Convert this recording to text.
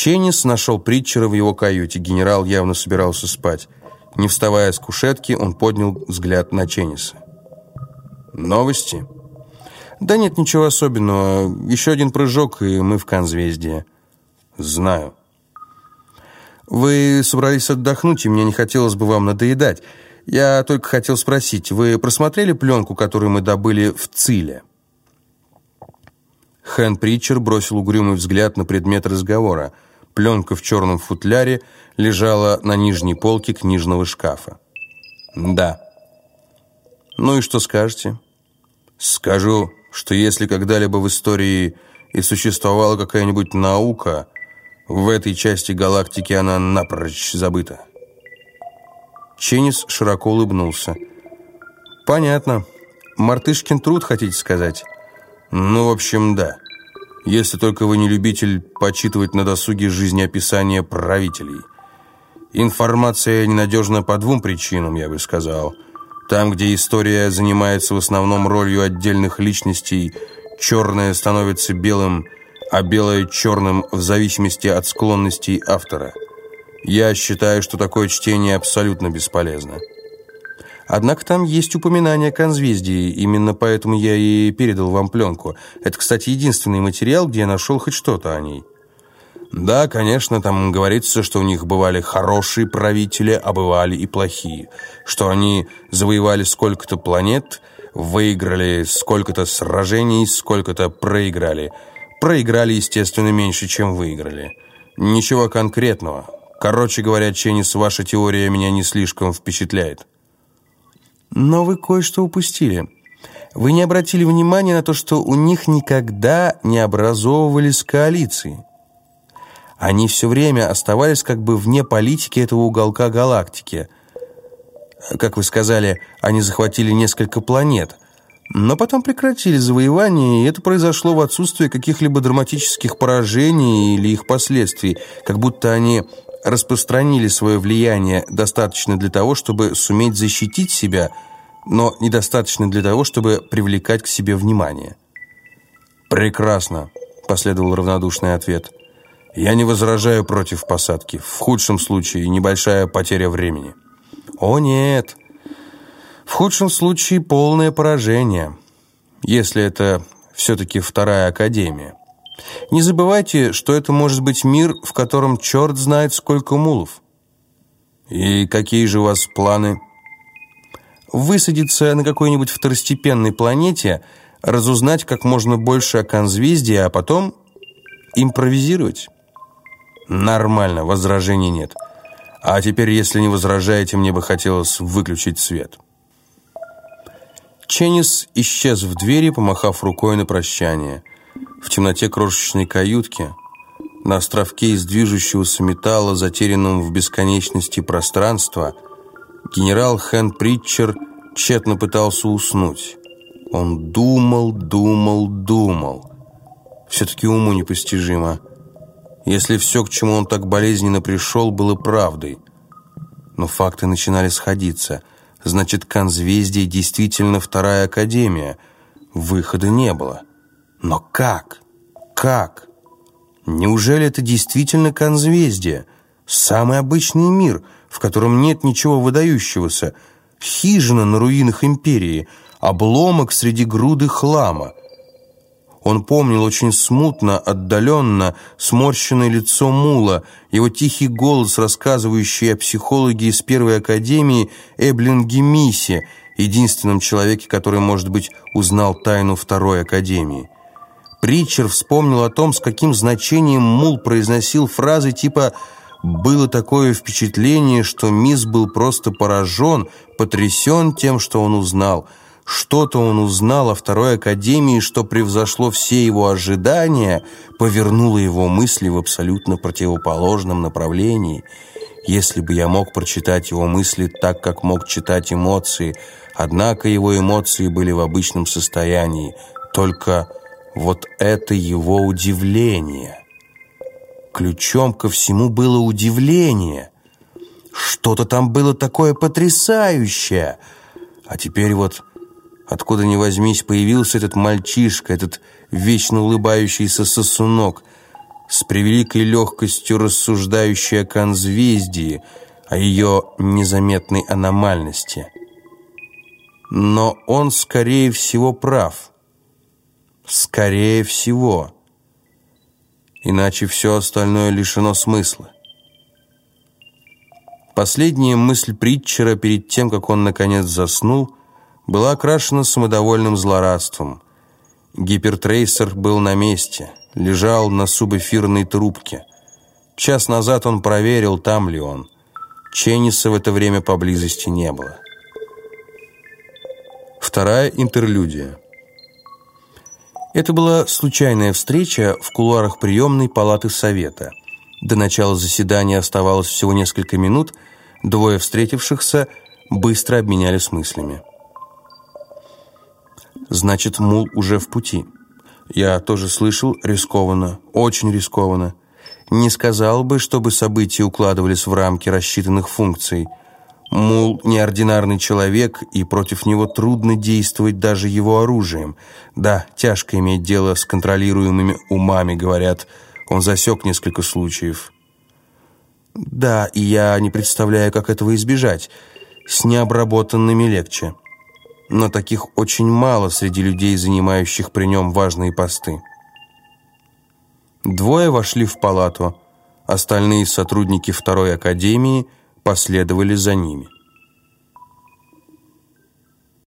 Ченнис нашел Притчера в его каюте. Генерал явно собирался спать. Не вставая с кушетки, он поднял взгляд на Ченниса. «Новости?» «Да нет, ничего особенного. Еще один прыжок, и мы в Конзвездие». «Знаю». «Вы собрались отдохнуть, и мне не хотелось бы вам надоедать. Я только хотел спросить, вы просмотрели пленку, которую мы добыли в Циле?» Хэн Притчер бросил угрюмый взгляд на предмет разговора. Пленка в черном футляре лежала на нижней полке книжного шкафа. «Да». «Ну и что скажете?» «Скажу, что если когда-либо в истории и существовала какая-нибудь наука, в этой части галактики она напрочь забыта». Ченнис широко улыбнулся. «Понятно. Мартышкин труд, хотите сказать?» Ну, в общем, да. Если только вы не любитель почитывать на досуге жизнеописания правителей. Информация ненадежна по двум причинам, я бы сказал. Там, где история занимается в основном ролью отдельных личностей, черное становится белым, а белое черным в зависимости от склонностей автора. Я считаю, что такое чтение абсолютно бесполезно. Однако там есть упоминание о конзвездии, именно поэтому я и передал вам пленку. Это, кстати, единственный материал, где я нашел хоть что-то о ней. Да, конечно, там говорится, что у них бывали хорошие правители, а бывали и плохие. Что они завоевали сколько-то планет, выиграли сколько-то сражений, сколько-то проиграли. Проиграли, естественно, меньше, чем выиграли. Ничего конкретного. Короче говоря, Ченнис, ваша теория меня не слишком впечатляет. Но вы кое-что упустили. Вы не обратили внимания на то, что у них никогда не образовывались коалиции. Они все время оставались как бы вне политики этого уголка галактики. Как вы сказали, они захватили несколько планет, но потом прекратили завоевание, и это произошло в отсутствие каких-либо драматических поражений или их последствий, как будто они распространили свое влияние достаточно для того, чтобы суметь защитить себя, но недостаточно для того, чтобы привлекать к себе внимание. «Прекрасно», — последовал равнодушный ответ. «Я не возражаю против посадки. В худшем случае небольшая потеря времени». «О, нет. В худшем случае полное поражение, если это все-таки вторая академия». Не забывайте, что это может быть мир, в котором черт знает сколько мулов. И какие же у вас планы? Высадиться на какой-нибудь второстепенной планете, разузнать как можно больше о конзвездии, а потом импровизировать. Нормально, возражений нет. А теперь, если не возражаете, мне бы хотелось выключить свет. Ченнис исчез в двери, помахав рукой на прощание – в темноте крошечной каютки, на островке из движущегося металла, затерянном в бесконечности пространства, генерал Хэн Притчер тщетно пытался уснуть. Он думал, думал, думал. Все-таки уму непостижимо. Если все, к чему он так болезненно пришел, было правдой. Но факты начинали сходиться. Значит, Конзвездие действительно вторая академия. Выхода не было. Но как? Как? Неужели это действительно конзвездие? Самый обычный мир, в котором нет ничего выдающегося. Хижина на руинах империи, обломок среди груды хлама. Он помнил очень смутно, отдаленно, сморщенное лицо Мула, его тихий голос, рассказывающий о психологе из Первой Академии Эблинге Мисе, единственном человеке, который, может быть, узнал тайну Второй Академии. Притчер вспомнил о том, с каким значением Мул произносил фразы типа «Было такое впечатление, что мисс был просто поражен, потрясен тем, что он узнал». Что-то он узнал о Второй Академии, что превзошло все его ожидания, повернуло его мысли в абсолютно противоположном направлении. Если бы я мог прочитать его мысли так, как мог читать эмоции, однако его эмоции были в обычном состоянии, только вот это его удивление. Ключом ко всему было удивление. Что-то там было такое потрясающее. А теперь вот, откуда ни возьмись, появился этот мальчишка, этот вечно улыбающийся сосунок. с превеликой легкостью рассуждающий о конзвездии, о ее незаметной аномальности. Но он, скорее всего, прав. Скорее всего. Иначе все остальное лишено смысла. Последняя мысль Притчера перед тем, как он наконец заснул, была окрашена самодовольным злорадством. Гипертрейсер был на месте, лежал на субэфирной трубке. Час назад он проверил, там ли он. Ченниса в это время поблизости не было. Вторая интерлюдия. Это была случайная встреча в кулуарах приемной палаты Совета. До начала заседания оставалось всего несколько минут, двое встретившихся быстро обменялись мыслями. Значит, мул уже в пути. Я тоже слышал, рискованно, очень рискованно. Не сказал бы, чтобы события укладывались в рамки рассчитанных функций. Мул – неординарный человек, и против него трудно действовать даже его оружием. Да, тяжко иметь дело с контролируемыми умами, говорят. Он засек несколько случаев. Да, и я не представляю, как этого избежать. С необработанными легче но таких очень мало среди людей, занимающих при нем важные посты. Двое вошли в палату, остальные сотрудники второй академии последовали за ними.